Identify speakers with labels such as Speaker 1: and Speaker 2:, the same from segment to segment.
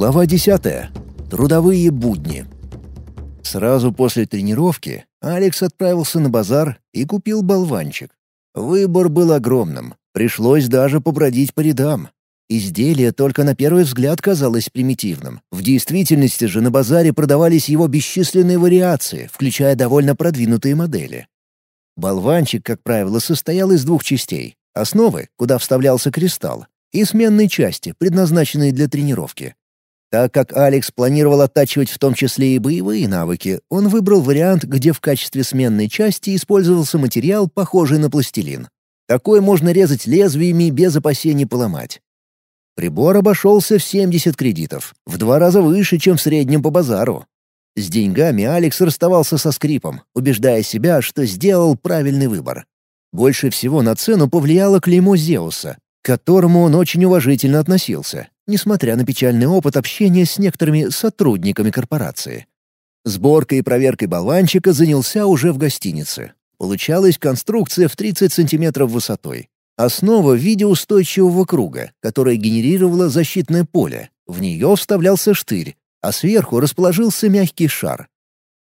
Speaker 1: Глава 10. Трудовые будни. Сразу после тренировки Алекс отправился на базар и купил болванчик. Выбор был огромным, пришлось даже побродить по рядам. Изделие только на первый взгляд казалось примитивным. В действительности же на базаре продавались его бесчисленные вариации, включая довольно продвинутые модели. Болванчик, как правило, состоял из двух частей. Основы, куда вставлялся кристалл, и сменной части, предназначенной для тренировки. Так как Алекс планировал оттачивать в том числе и боевые навыки, он выбрал вариант, где в качестве сменной части использовался материал, похожий на пластилин. Такой можно резать лезвиями без опасений поломать. Прибор обошелся в 70 кредитов, в два раза выше, чем в среднем по базару. С деньгами Алекс расставался со скрипом, убеждая себя, что сделал правильный выбор. Больше всего на цену повлияло клеймо Зеуса, к которому он очень уважительно относился, несмотря на печальный опыт общения с некоторыми сотрудниками корпорации. Сборкой и проверкой болванчика занялся уже в гостинице. Получалась конструкция в 30 сантиметров высотой. Основа в виде устойчивого круга, которая генерировала защитное поле. В нее вставлялся штырь, а сверху расположился мягкий шар.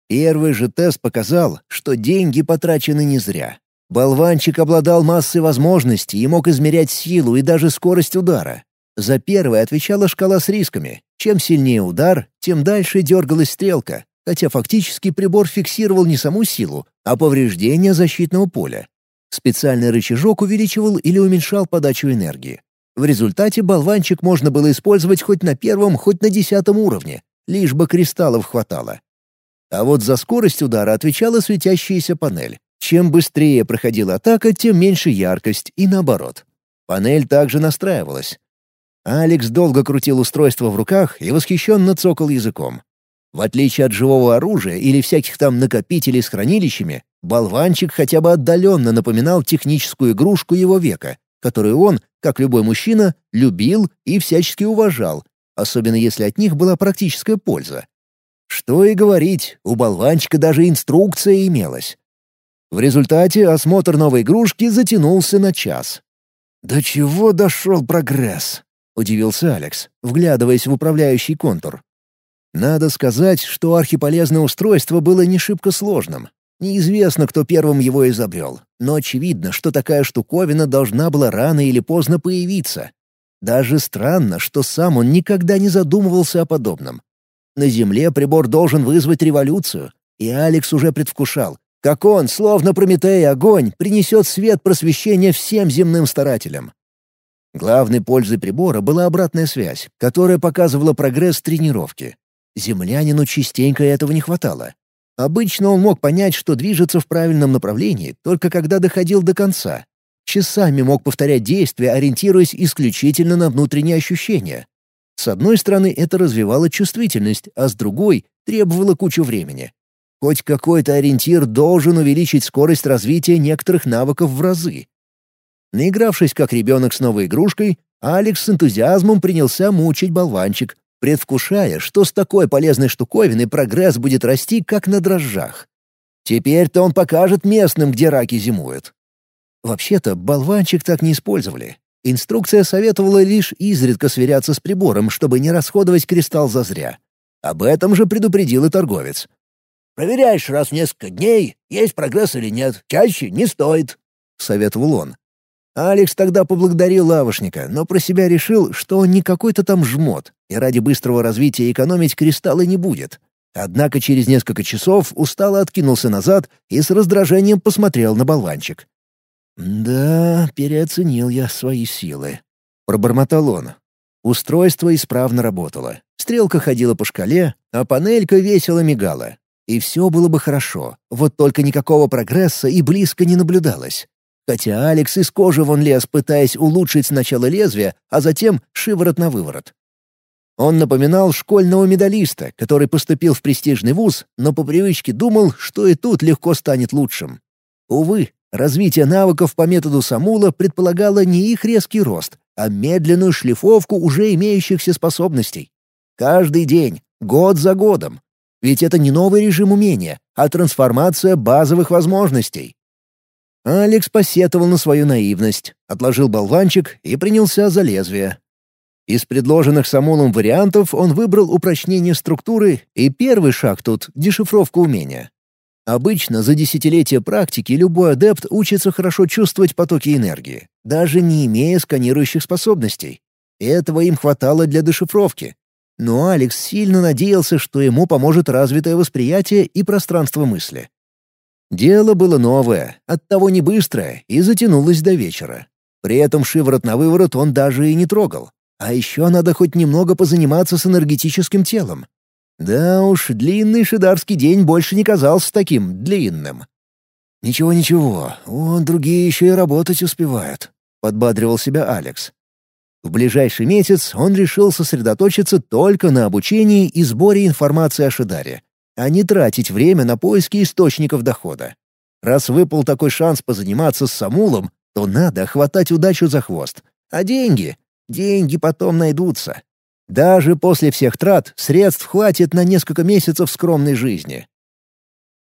Speaker 1: Первый же тест показал, что деньги потрачены не зря. Болванчик обладал массой возможностей и мог измерять силу и даже скорость удара. За первое отвечала шкала с рисками. Чем сильнее удар, тем дальше дергалась стрелка, хотя фактически прибор фиксировал не саму силу, а повреждение защитного поля. Специальный рычажок увеличивал или уменьшал подачу энергии. В результате болванчик можно было использовать хоть на первом, хоть на десятом уровне, лишь бы кристаллов хватало. А вот за скорость удара отвечала светящаяся панель. Чем быстрее проходила атака, тем меньше яркость, и наоборот. Панель также настраивалась. Алекс долго крутил устройство в руках и восхищенно цокал языком. В отличие от живого оружия или всяких там накопителей с хранилищами, болванчик хотя бы отдаленно напоминал техническую игрушку его века, которую он, как любой мужчина, любил и всячески уважал, особенно если от них была практическая польза. Что и говорить, у болванчика даже инструкция имелась. В результате осмотр новой игрушки затянулся на час. «До чего дошел прогресс?» — удивился Алекс, вглядываясь в управляющий контур. Надо сказать, что архиполезное устройство было не шибко сложным. Неизвестно, кто первым его изобрел, но очевидно, что такая штуковина должна была рано или поздно появиться. Даже странно, что сам он никогда не задумывался о подобном. На Земле прибор должен вызвать революцию, и Алекс уже предвкушал, как он, словно Прометей огонь, принесет свет просвещения всем земным старателям. Главной пользой прибора была обратная связь, которая показывала прогресс тренировки. Землянину частенько этого не хватало. Обычно он мог понять, что движется в правильном направлении, только когда доходил до конца. Часами мог повторять действия, ориентируясь исключительно на внутренние ощущения. С одной стороны, это развивало чувствительность, а с другой — требовало кучу времени. Хоть какой-то ориентир должен увеличить скорость развития некоторых навыков в разы. Наигравшись как ребенок с новой игрушкой, Алекс с энтузиазмом принялся мучить болванчик, предвкушая, что с такой полезной штуковиной прогресс будет расти как на дрожжах. Теперь-то он покажет местным, где раки зимуют. Вообще-то, болванчик так не использовали. Инструкция советовала лишь изредка сверяться с прибором, чтобы не расходовать кристалл зазря. Об этом же предупредил и торговец. Проверяешь раз в несколько дней, есть прогресс или нет. Чаще не стоит», — советовал он. Алекс тогда поблагодарил лавошника, но про себя решил, что он не какой-то там жмот, и ради быстрого развития экономить кристаллы не будет. Однако через несколько часов устало откинулся назад и с раздражением посмотрел на болванчик. «Да, переоценил я свои силы», — пробормотал он. Устройство исправно работало. Стрелка ходила по шкале, а панелька весело мигала. И все было бы хорошо, вот только никакого прогресса и близко не наблюдалось. Хотя Алекс из кожи вон лез, пытаясь улучшить сначала лезвие, а затем шиворот на выворот. Он напоминал школьного медалиста, который поступил в престижный вуз, но по привычке думал, что и тут легко станет лучшим. Увы, развитие навыков по методу Самула предполагало не их резкий рост, а медленную шлифовку уже имеющихся способностей. Каждый день, год за годом, ведь это не новый режим умения, а трансформация базовых возможностей. Алекс посетовал на свою наивность, отложил болванчик и принялся за лезвие. Из предложенных Самулом вариантов он выбрал упрочнение структуры, и первый шаг тут — дешифровка умения. Обычно за десятилетия практики любой адепт учится хорошо чувствовать потоки энергии, даже не имея сканирующих способностей. Этого им хватало для дешифровки. Но Алекс сильно надеялся, что ему поможет развитое восприятие и пространство мысли. Дело было новое, оттого не быстрое, и затянулось до вечера. При этом шиворот на выворот он даже и не трогал. А еще надо хоть немного позаниматься с энергетическим телом. Да уж, длинный шидарский день больше не казался таким длинным. «Ничего-ничего, он другие еще и работать успевают», — подбадривал себя Алекс. В ближайший месяц он решил сосредоточиться только на обучении и сборе информации о Шидаре, а не тратить время на поиски источников дохода. Раз выпал такой шанс позаниматься с Самулом, то надо хватать удачу за хвост. А деньги? Деньги потом найдутся. Даже после всех трат средств хватит на несколько месяцев скромной жизни.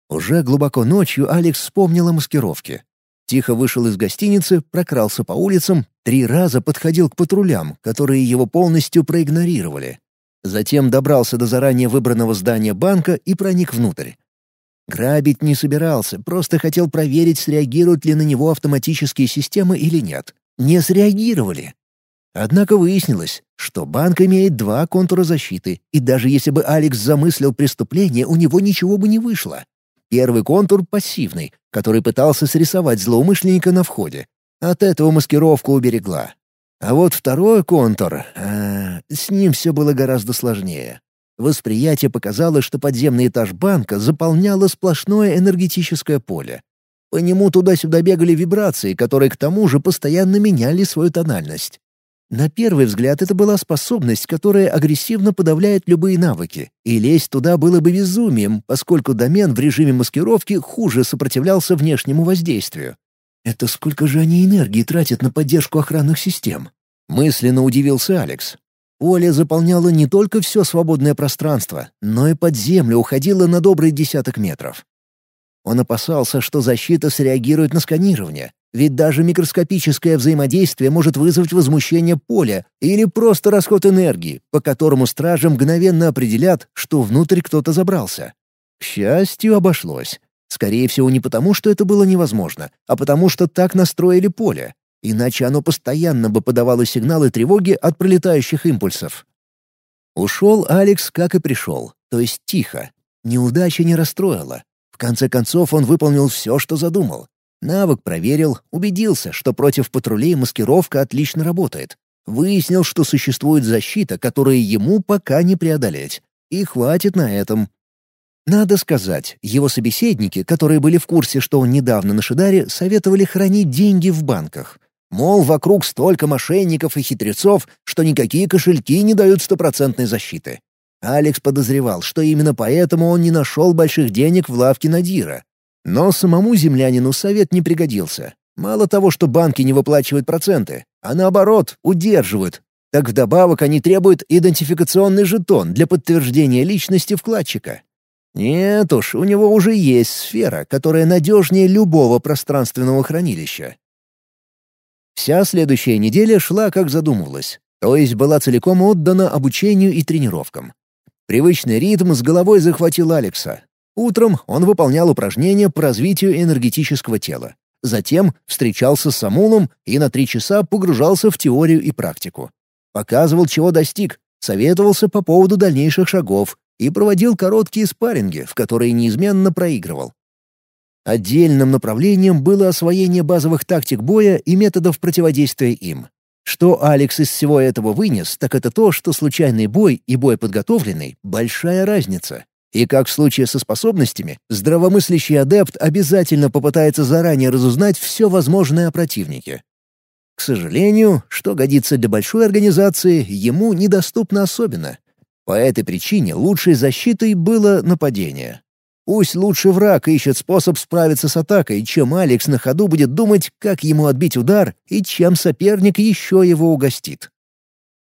Speaker 1: Уже глубоко ночью Алекс вспомнил о маскировке. Тихо вышел из гостиницы, прокрался по улицам, три раза подходил к патрулям, которые его полностью проигнорировали. Затем добрался до заранее выбранного здания банка и проник внутрь. Грабить не собирался, просто хотел проверить, среагируют ли на него автоматические системы или нет. Не среагировали. Однако выяснилось, что банк имеет два контура защиты, и даже если бы Алекс замыслил преступление, у него ничего бы не вышло. Первый контур — пассивный, который пытался срисовать злоумышленника на входе. От этого маскировку уберегла. А вот второй контур... А, с ним все было гораздо сложнее. Восприятие показало, что подземный этаж банка заполняло сплошное энергетическое поле. По нему туда-сюда бегали вибрации, которые к тому же постоянно меняли свою тональность. На первый взгляд это была способность, которая агрессивно подавляет любые навыки, и лезть туда было бы безумием, поскольку домен в режиме маскировки хуже сопротивлялся внешнему воздействию. Это сколько же они энергии тратят на поддержку охранных систем? Мысленно удивился Алекс. Поле заполняло не только все свободное пространство, но и под землю уходило на добрый десяток метров. Он опасался, что защита среагирует на сканирование, ведь даже микроскопическое взаимодействие может вызвать возмущение поля или просто расход энергии, по которому стражи мгновенно определят, что внутрь кто-то забрался. К счастью, обошлось. Скорее всего, не потому, что это было невозможно, а потому, что так настроили поле. Иначе оно постоянно бы подавало сигналы тревоги от пролетающих импульсов. Ушел Алекс, как и пришел, то есть тихо. Неудача не расстроила. В конце концов, он выполнил все, что задумал. Навык проверил, убедился, что против патрулей маскировка отлично работает. Выяснил, что существует защита, которую ему пока не преодолеть. И хватит на этом. Надо сказать, его собеседники, которые были в курсе, что он недавно на Шидаре, советовали хранить деньги в банках. Мол, вокруг столько мошенников и хитрецов, что никакие кошельки не дают стопроцентной защиты. Алекс подозревал, что именно поэтому он не нашел больших денег в лавке Надира. Но самому землянину совет не пригодился. Мало того, что банки не выплачивают проценты, а наоборот, удерживают. Так вдобавок они требуют идентификационный жетон для подтверждения личности вкладчика. Нет уж, у него уже есть сфера, которая надежнее любого пространственного хранилища. Вся следующая неделя шла, как задумывалось, то есть была целиком отдана обучению и тренировкам. Привычный ритм с головой захватил Алекса, Утром он выполнял упражнения по развитию энергетического тела. Затем встречался с Самулом и на три часа погружался в теорию и практику. Показывал, чего достиг, советовался по поводу дальнейших шагов и проводил короткие спарринги, в которые неизменно проигрывал. Отдельным направлением было освоение базовых тактик боя и методов противодействия им. Что Алекс из всего этого вынес, так это то, что случайный бой и бой подготовленный — большая разница. И как в случае со способностями, здравомыслящий адепт обязательно попытается заранее разузнать все возможное о противнике. К сожалению, что годится для большой организации, ему недоступно особенно. По этой причине лучшей защитой было нападение. Пусть лучший враг ищет способ справиться с атакой, чем Алекс на ходу будет думать, как ему отбить удар и чем соперник еще его угостит.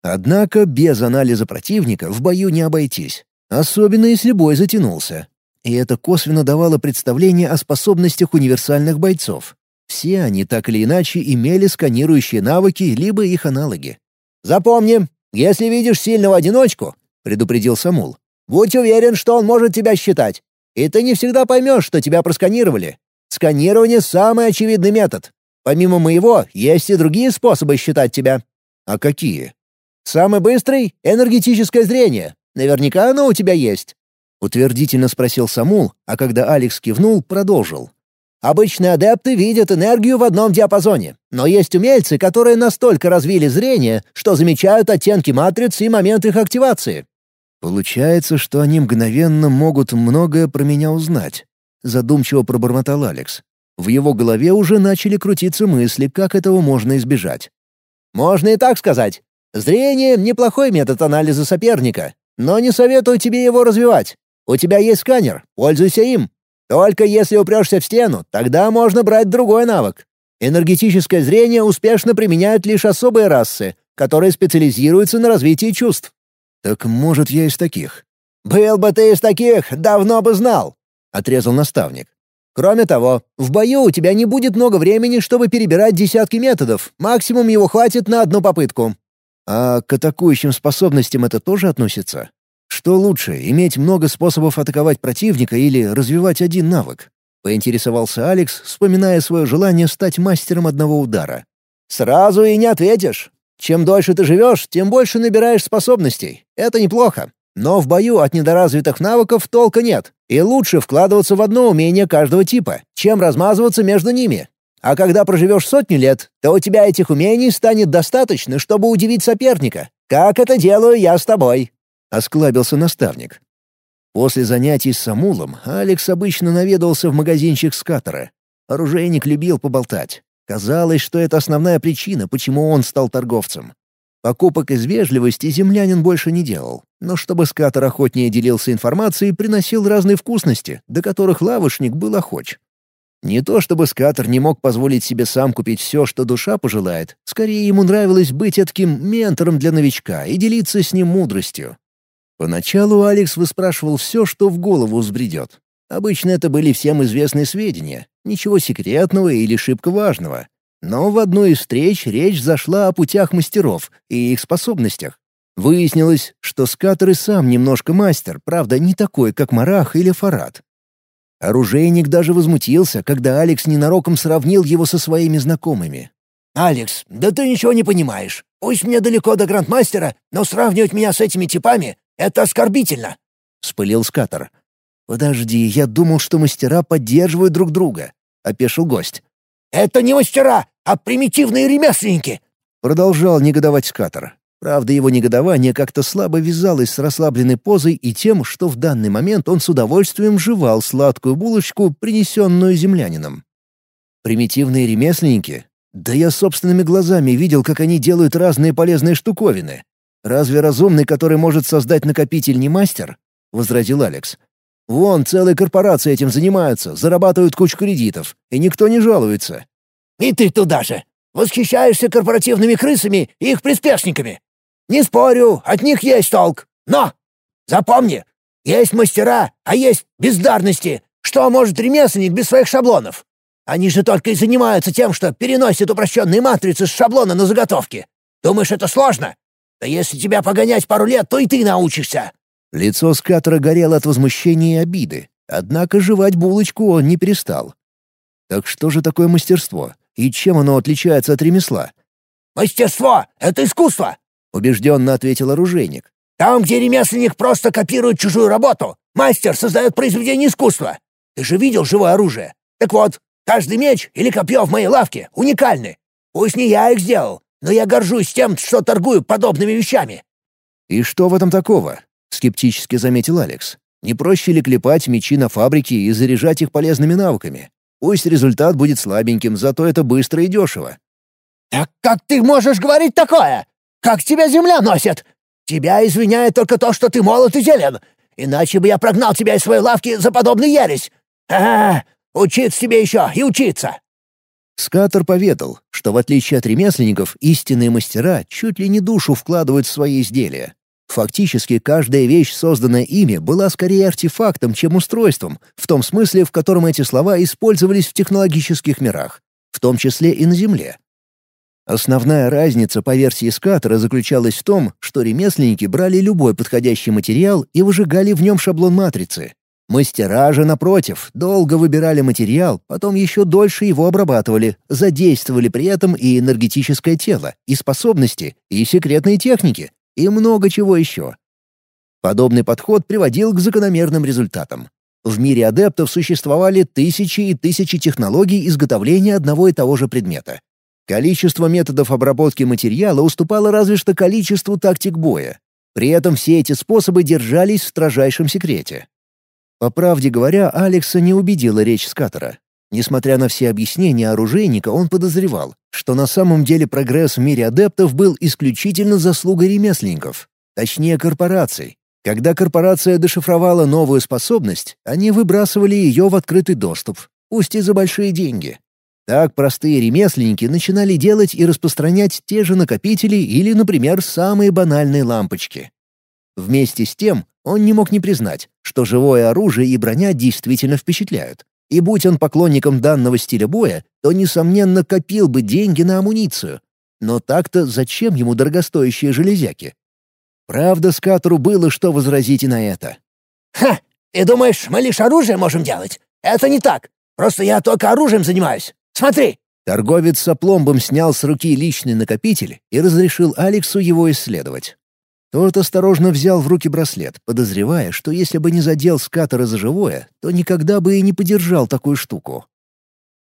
Speaker 1: Однако без анализа противника в бою не обойтись. Особенно если бой затянулся. И это косвенно давало представление о способностях универсальных бойцов. Все они так или иначе имели сканирующие навыки либо их аналоги. «Запомни, «Если видишь сильного одиночку», — предупредил Самул, «будь уверен, что он может тебя считать. И ты не всегда поймешь, что тебя просканировали. Сканирование — самый очевидный метод. Помимо моего, есть и другие способы считать тебя». «А какие?» «Самый быстрый — энергетическое зрение. Наверняка оно у тебя есть». Утвердительно спросил Самул, а когда Алекс кивнул, продолжил. Обычные адепты видят энергию в одном диапазоне, но есть умельцы, которые настолько развили зрение, что замечают оттенки матриц и момент их активации. Получается, что они мгновенно могут многое про меня узнать, задумчиво пробормотал Алекс. В его голове уже начали крутиться мысли, как этого можно избежать. Можно и так сказать. Зрение — неплохой метод анализа соперника, но не советую тебе его развивать. У тебя есть сканер, пользуйся им. Только если упрешься в стену, тогда можно брать другой навык. Энергетическое зрение успешно применяют лишь особые расы, которые специализируются на развитии чувств. Так может, я из таких? Был бы ты из таких, давно бы знал, отрезал наставник. Кроме того, в бою у тебя не будет много времени, чтобы перебирать десятки методов. Максимум его хватит на одну попытку. А к атакующим способностям это тоже относится? Что лучше, иметь много способов атаковать противника или развивать один навык? Поинтересовался Алекс, вспоминая свое желание стать мастером одного удара. «Сразу и не ответишь. Чем дольше ты живешь, тем больше набираешь способностей. Это неплохо. Но в бою от недоразвитых навыков толка нет, и лучше вкладываться в одно умение каждого типа, чем размазываться между ними. А когда проживешь сотню лет, то у тебя этих умений станет достаточно, чтобы удивить соперника. Как это делаю я с тобой. — осклабился наставник. После занятий с Самулом Алекс обычно наведался в магазинчик скатера. Оружейник любил поболтать. Казалось, что это основная причина, почему он стал торговцем. Покупок из вежливости землянин больше не делал, но чтобы скатер охотнее делился информацией, приносил разные вкусности, до которых лавочник был охоч. Не то чтобы скатер не мог позволить себе сам купить все, что душа пожелает, скорее ему нравилось быть таким ментором для новичка и делиться с ним мудростью. Поначалу Алекс выспрашивал все, что в голову взбредет. Обычно это были всем известные сведения, ничего секретного или шибко важного. Но в одной из встреч речь зашла о путях мастеров и их способностях. Выяснилось, что Скатер и сам немножко мастер, правда, не такой, как Марах или Фарад. Оружейник даже возмутился, когда Алекс ненароком сравнил его со своими знакомыми. «Алекс, да ты ничего не понимаешь. Пусть мне далеко до грандмастера, но сравнивать меня с этими типами это оскорбительно!» — вспылил Скатер. «Подожди, я думал, что мастера поддерживают друг друга», — опешил гость. «Это не мастера, а примитивные ремесленники!» — продолжал негодовать Скатер. Правда, его негодование как-то слабо вязалось с расслабленной позой и тем, что в данный момент он с удовольствием жевал сладкую булочку, принесенную землянином. Примитивные ремесленники? Да я собственными глазами видел, как они делают разные полезные штуковины. «Разве разумный, который может создать накопитель, не мастер?» — возразил Алекс. «Вон, целые корпорации этим занимаются, зарабатывают кучу кредитов, и никто не жалуется». «И ты туда же! Восхищаешься корпоративными крысами и их приспешниками! Не спорю, от них есть толк, но... Запомни, есть мастера, а есть бездарности. Что может ремесленник без своих шаблонов? Они же только и занимаются тем, что переносят упрощенные матрицы с шаблона на заготовки. Думаешь, это сложно? Да если тебя погонять пару лет, то и ты научишься!» Лицо Скатера горело от возмущения и обиды, однако жевать булочку он не перестал. «Так что же такое мастерство? И чем оно отличается от ремесла?» «Мастерство — это искусство!» — убежденно ответил оружейник. «Там, где ремесленник просто копирует чужую работу, мастер создает произведение искусства. Ты же видел живое оружие? Так вот, каждый меч или копье в моей лавке уникальны. Пусть не я их сделал, но я горжусь тем, что торгую подобными вещами». «И что в этом такого?» — скептически заметил Алекс. «Не проще ли клепать мечи на фабрике и заряжать их полезными навыками? Пусть результат будет слабеньким, зато это быстро и дешево». «Так как ты можешь говорить такое? Как тебя земля носит? Тебя извиняет только то, что ты молод и зелен. Иначе бы я прогнал тебя из своей лавки за подобный ересь. А, -а, -а учиться тебе еще и учиться!» Скатер поведал, что в отличие от ремесленников, истинные мастера чуть ли не душу вкладывают в свои изделия. Фактически каждая вещь, созданная ими, была скорее артефактом, чем устройством, в том смысле, в котором эти слова использовались в технологических мирах, в том числе и на Земле. Основная разница по версии скатера заключалась в том, что ремесленники брали любой подходящий материал и выжигали в нем шаблон матрицы. Мастера же, напротив, долго выбирали материал, потом еще дольше его обрабатывали, задействовали при этом и энергетическое тело, и способности, и секретные техники, и много чего еще. Подобный подход приводил к закономерным результатам. В мире адептов существовали тысячи и тысячи технологий изготовления одного и того же предмета. Количество методов обработки материала уступало разве что количеству тактик боя. При этом все эти способы держались в строжайшем секрете. По правде говоря, Алекса не убедила речь Скатера. Несмотря на все объяснения оружейника, он подозревал, что на самом деле прогресс в мире адептов был исключительно заслугой ремесленников, точнее корпораций. Когда корпорация дешифровала новую способность, они выбрасывали ее в открытый доступ, пусть и за большие деньги. Так простые ремесленники начинали делать и распространять те же накопители или, например, самые банальные лампочки. Вместе с тем, он не мог не признать, что живое оружие и броня действительно впечатляют. И будь он поклонником данного стиля боя, то, несомненно, копил бы деньги на амуницию. Но так-то зачем ему дорогостоящие железяки? Правда, Скатору было что возразить и на это.
Speaker 2: «Ха! Ты думаешь, мы лишь оружие можем делать? Это не так. Просто я только оружием занимаюсь. Смотри!»
Speaker 1: Торговец с опломбом снял с руки личный накопитель и разрешил Алексу его исследовать. Тот осторожно взял в руки браслет, подозревая, что если бы не задел скатера за живое, то никогда бы и не подержал такую штуку.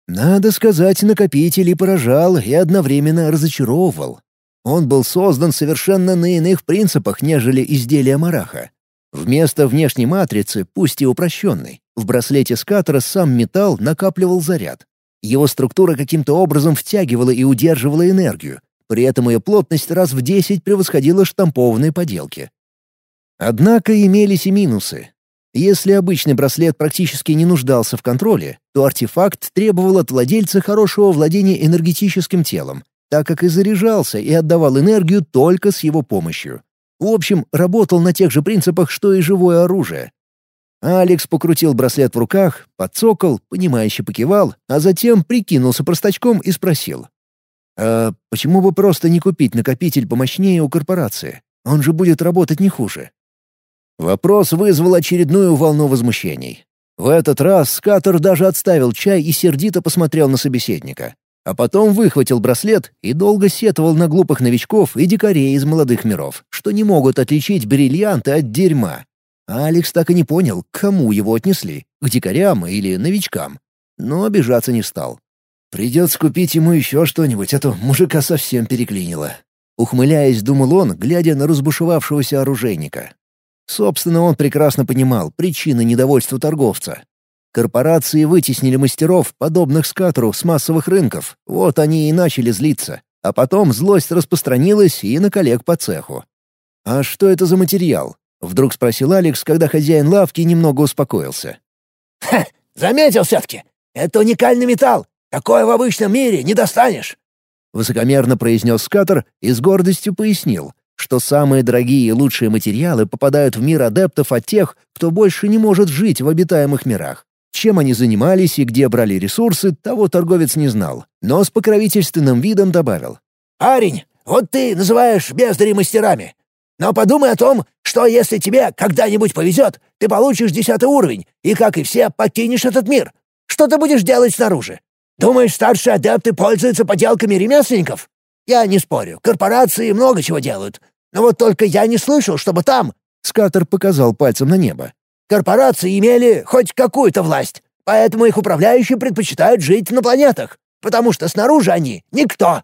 Speaker 1: Надо сказать, накопитель и поражал, и одновременно разочаровывал. Он был создан совершенно на иных принципах, нежели изделия Мараха. Вместо внешней матрицы, пусть и упрощенной, в браслете скатера сам металл накапливал заряд, его структура каким-то образом втягивала и удерживала энергию, при этом ее плотность раз в десять превосходила штампованные поделки. Однако имелись и минусы. Если обычный браслет практически не нуждался в контроле, то артефакт требовал от владельца хорошего владения энергетическим телом, так как и заряжался и отдавал энергию только с его помощью. В общем, работал на тех же принципах, что и живое оружие, Алекс покрутил браслет в руках, подцокал, понимающе покивал, а затем прикинулся простачком и спросил. «А почему бы просто не купить накопитель помощнее у корпорации? Он же будет работать не хуже». Вопрос вызвал очередную волну возмущений. В этот раз Скатер даже отставил чай и сердито посмотрел на собеседника. А потом выхватил браслет и долго сетовал на глупых новичков и дикарей из молодых миров, что не могут отличить бриллианты от дерьма. А Алекс так и не понял, к кому его отнесли — к дикарям или новичкам. Но обижаться не стал. «Придется купить ему еще что-нибудь, а то мужика совсем переклинило». Ухмыляясь, думал он, глядя на разбушевавшегося оружейника. Собственно, он прекрасно понимал причины недовольства торговца. Корпорации вытеснили мастеров, подобных скатору, с массовых рынков. Вот они и начали злиться. А потом злость распространилась и на коллег по цеху. А что это за материал? Вдруг спросил Алекс, когда хозяин лавки немного успокоился.
Speaker 2: «Ха! Заметил все-таки! Это уникальный металл! Такое в обычном мире не достанешь!»
Speaker 1: Высокомерно произнес Скатер и с гордостью пояснил, что самые дорогие и лучшие материалы попадают в мир адептов от тех, кто больше не может жить в обитаемых мирах. Чем они занимались и где брали ресурсы, того торговец не знал, но с покровительственным видом добавил.
Speaker 2: «Парень, вот ты называешь бездари мастерами. Но подумай о том, что если тебе когда-нибудь повезет, ты получишь десятый уровень и, как и все, покинешь этот мир. Что ты будешь делать снаружи? Думаешь, старшие адепты пользуются поделками ремесленников? Я не спорю, корпорации много чего делают. Но вот только я не слышал, чтобы там...»
Speaker 1: Скатер показал пальцем на небо.
Speaker 2: «Корпорации имели хоть какую-то власть, поэтому их управляющие предпочитают жить на планетах, потому что снаружи они — никто».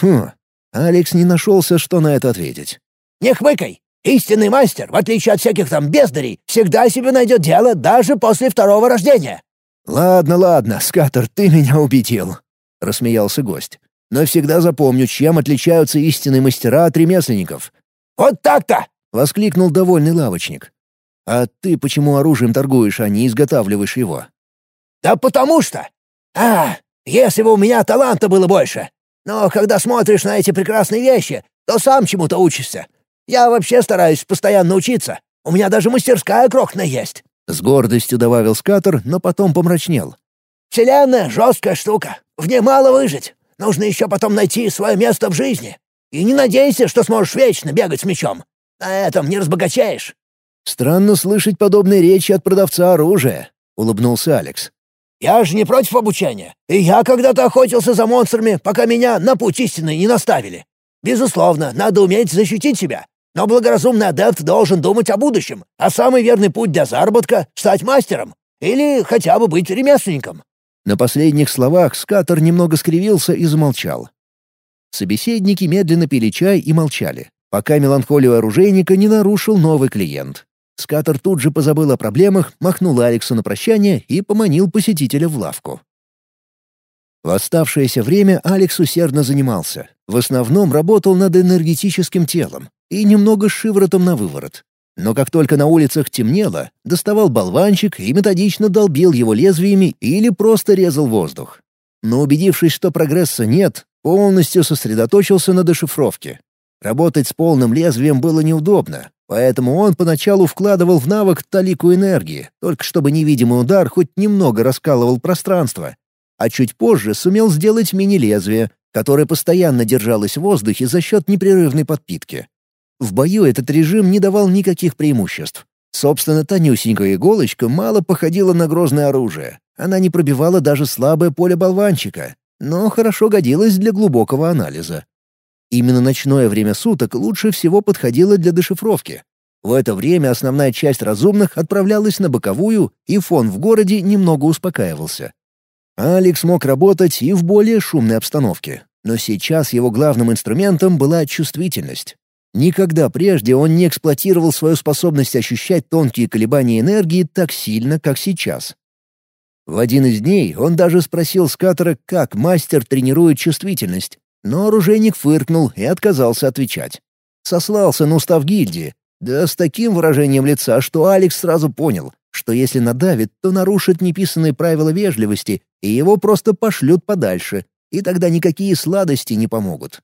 Speaker 1: Хм, Алекс не нашелся, что на это ответить.
Speaker 2: «Не хмыкай! Истинный мастер, в отличие от всяких там бездарей, всегда себе найдет дело даже после второго рождения».
Speaker 1: «Ладно, ладно, Скатер, ты меня убедил», — рассмеялся гость. «Но всегда запомню, чем отличаются истинные мастера от ремесленников».
Speaker 2: «Вот так-то!»
Speaker 1: — воскликнул довольный лавочник. «А ты почему оружием торгуешь, а не изготавливаешь его?»
Speaker 2: «Да потому что! А, если бы у меня таланта было больше! Но когда смотришь на эти прекрасные вещи, то сам чему-то учишься. Я вообще стараюсь постоянно учиться. У меня даже мастерская крохная есть».
Speaker 1: С гордостью добавил скатер, но потом помрачнел.
Speaker 2: «Вселенная — жесткая штука. В ней мало выжить. Нужно еще потом найти свое место в жизни. И не надейся, что сможешь вечно бегать с мечом. На этом не разбогачаешь».
Speaker 1: «Странно слышать подобные речи от продавца оружия», — улыбнулся Алекс.
Speaker 2: «Я же не против обучения. И я когда-то охотился за монстрами, пока меня на путь истины не наставили. Безусловно, надо уметь защитить себя. Но благоразумный адепт должен думать о будущем, а самый верный путь для заработка — стать мастером. Или хотя бы быть ремесленником».
Speaker 1: На последних словах Скатер немного скривился и замолчал. Собеседники медленно пили чай и молчали, пока меланхолию оружейника не нарушил новый клиент. Скатер тут же позабыл о проблемах, махнул Алексу на прощание и поманил посетителя в лавку. В оставшееся время Алекс усердно занимался. В основном работал над энергетическим телом и немного шиворотом на выворот. Но как только на улицах темнело, доставал болванчик и методично долбил его лезвиями или просто резал воздух. Но убедившись, что прогресса нет, полностью сосредоточился на дешифровке. Работать с полным лезвием было неудобно, поэтому он поначалу вкладывал в навык талику энергии, только чтобы невидимый удар хоть немного раскалывал пространство, а чуть позже сумел сделать мини-лезвие, которое постоянно держалось в воздухе за счет непрерывной подпитки. В бою этот режим не давал никаких преимуществ. Собственно, тонюсенькая иголочка мало походила на грозное оружие. Она не пробивала даже слабое поле болванчика, но хорошо годилась для глубокого анализа. Именно ночное время суток лучше всего подходило для дешифровки. В это время основная часть разумных отправлялась на боковую, и фон в городе немного успокаивался. Алекс мог работать и в более шумной обстановке, но сейчас его главным инструментом была чувствительность. Никогда прежде он не эксплуатировал свою способность ощущать тонкие колебания энергии так сильно, как сейчас. В один из дней он даже спросил Скатера, как мастер тренирует чувствительность, но оружейник фыркнул и отказался отвечать. Сослался на устав гильдии, да с таким выражением лица, что Алекс сразу понял, что если надавит, то нарушит неписанные правила вежливости, и его просто пошлют подальше, и тогда никакие сладости не помогут.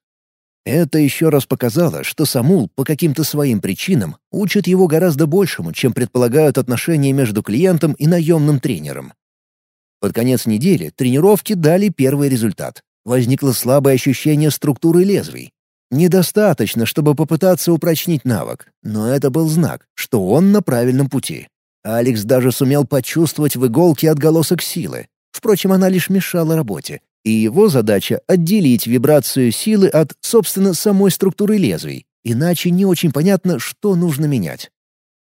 Speaker 1: Это еще раз показало, что Самул по каким-то своим причинам учит его гораздо большему, чем предполагают отношения между клиентом и наемным тренером. Под конец недели тренировки дали первый результат возникло слабое ощущение структуры лезвий. Недостаточно, чтобы попытаться упрочнить навык, но это был знак, что он на правильном пути. Алекс даже сумел почувствовать в иголке отголосок силы. Впрочем, она лишь мешала работе, и его задача — отделить вибрацию силы от, собственно, самой структуры лезвий, иначе не очень понятно, что нужно менять.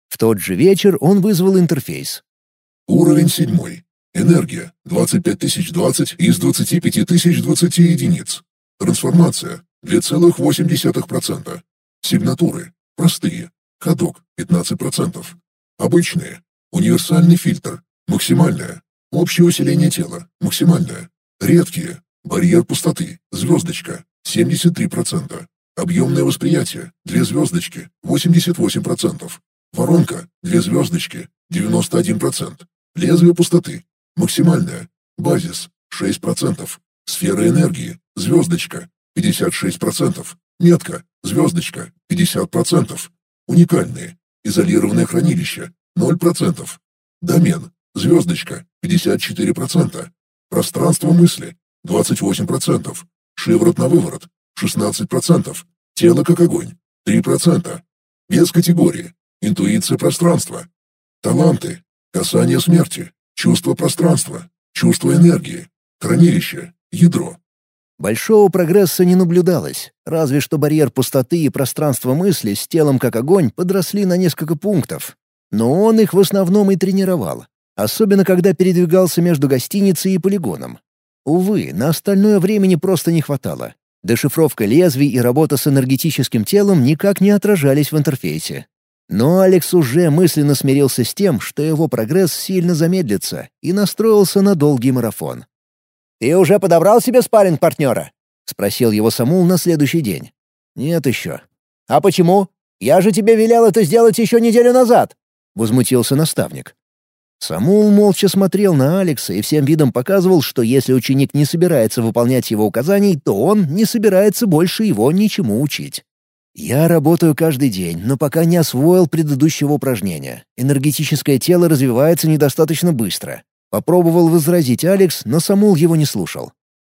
Speaker 1: В тот же вечер он вызвал интерфейс.
Speaker 3: Уровень седьмой. Энергия — 25020 из 25020 единиц. Трансформация — 2,8%. Сигнатуры — простые. Ходок — 15%. Обычные. Универсальный фильтр. Максимальное. Общее усиление тела. Максимальное. Редкие. Барьер пустоты. Звездочка. 73%. Объемное восприятие. Две звездочки. 88%. Воронка. Две звездочки. 91%. Лезвие пустоты. Максимальная. Базис. 6%. Сфера энергии. Звездочка. 56%. Метка. Звездочка. 50%. Уникальные. Изолированное хранилище. 0%. Домен. Звездочка. 54%. Пространство мысли. 28%. Шиворот на выворот. 16%. Тело как огонь. 3%. Без категории. Интуиция пространства. Таланты. Касание смерти. Чувство пространства, чувство энергии, хранилище, ядро.
Speaker 1: Большого прогресса не наблюдалось, разве что барьер пустоты и пространство мысли с телом как огонь подросли на несколько пунктов. Но он их в основном и тренировал, особенно когда передвигался между гостиницей и полигоном. Увы, на остальное времени просто не хватало. Дешифровка лезвий и работа с энергетическим телом никак не отражались в интерфейсе. Но Алекс уже мысленно смирился с тем, что его прогресс сильно замедлится, и настроился на долгий марафон.
Speaker 2: «Ты уже подобрал себе спарринг-партнера?»
Speaker 1: — спросил его Самул на следующий день. «Нет еще».
Speaker 2: «А почему? Я же тебе велел это сделать еще неделю назад!»
Speaker 1: — возмутился наставник. Самул молча смотрел на Алекса и всем видом показывал, что если ученик не собирается выполнять его указаний, то он не собирается больше его ничему учить. Я работаю каждый день, но пока не освоил предыдущего упражнения. Энергетическое тело развивается недостаточно быстро. Попробовал возразить Алекс, но Самул его не слушал.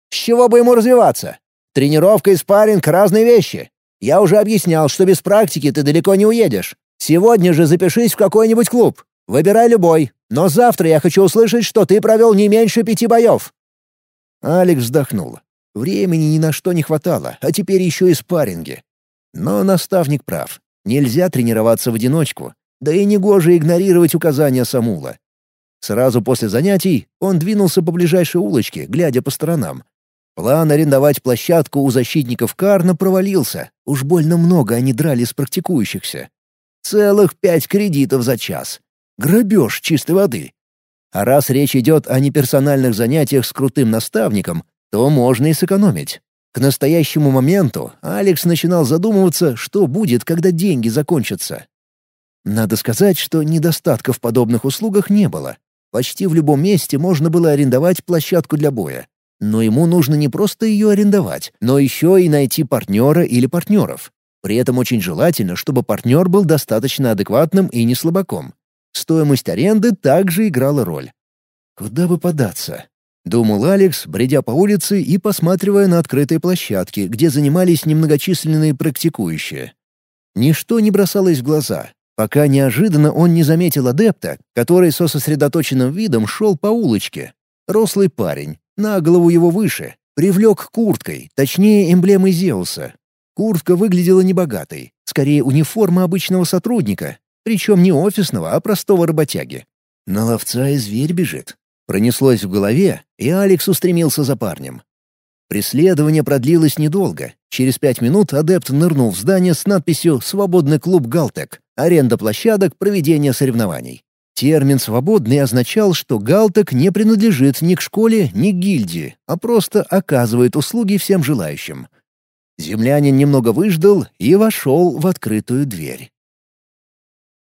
Speaker 2: С чего бы ему развиваться? Тренировка и спарринг — разные вещи. Я уже объяснял, что без практики ты далеко не уедешь. Сегодня же запишись в какой-нибудь клуб. Выбирай любой. Но завтра я хочу услышать, что ты провел не меньше пяти боев».
Speaker 1: Алекс вздохнул. Времени ни на что не хватало, а теперь еще и спарринги. Но наставник прав. Нельзя тренироваться в одиночку, да и негоже игнорировать указания Самула. Сразу после занятий он двинулся по ближайшей улочке, глядя по сторонам. План арендовать площадку у защитников Карна провалился. Уж больно много они драли с практикующихся. Целых пять кредитов за час. Грабеж чистой воды. А раз речь идет о неперсональных занятиях с крутым наставником, то можно и сэкономить. К настоящему моменту Алекс начинал задумываться, что будет, когда деньги закончатся. Надо сказать, что недостатков в подобных услугах не было. Почти в любом месте можно было арендовать площадку для боя. Но ему нужно не просто ее арендовать, но еще и найти партнера или партнеров. При этом очень желательно, чтобы партнер был достаточно адекватным и не слабаком. Стоимость аренды также играла роль. Куда бы податься? Думал Алекс, бредя по улице и посматривая на открытые площадки, где занимались немногочисленные практикующие. Ничто не бросалось в глаза, пока неожиданно он не заметил адепта, который со сосредоточенным видом шел по улочке. Рослый парень, на голову его выше, привлек курткой, точнее эмблемой Зеуса. Куртка выглядела небогатой, скорее униформа обычного сотрудника, причем не офисного, а простого работяги. На ловца и зверь бежит. Пронеслось в голове, и Алекс устремился за парнем. Преследование продлилось недолго. Через пять минут адепт нырнул в здание с надписью «Свободный клуб Галтек. Аренда площадок, проведение соревнований». Термин «свободный» означал, что Галтек не принадлежит ни к школе, ни к гильдии, а просто оказывает услуги всем желающим. Землянин немного выждал и вошел в открытую дверь.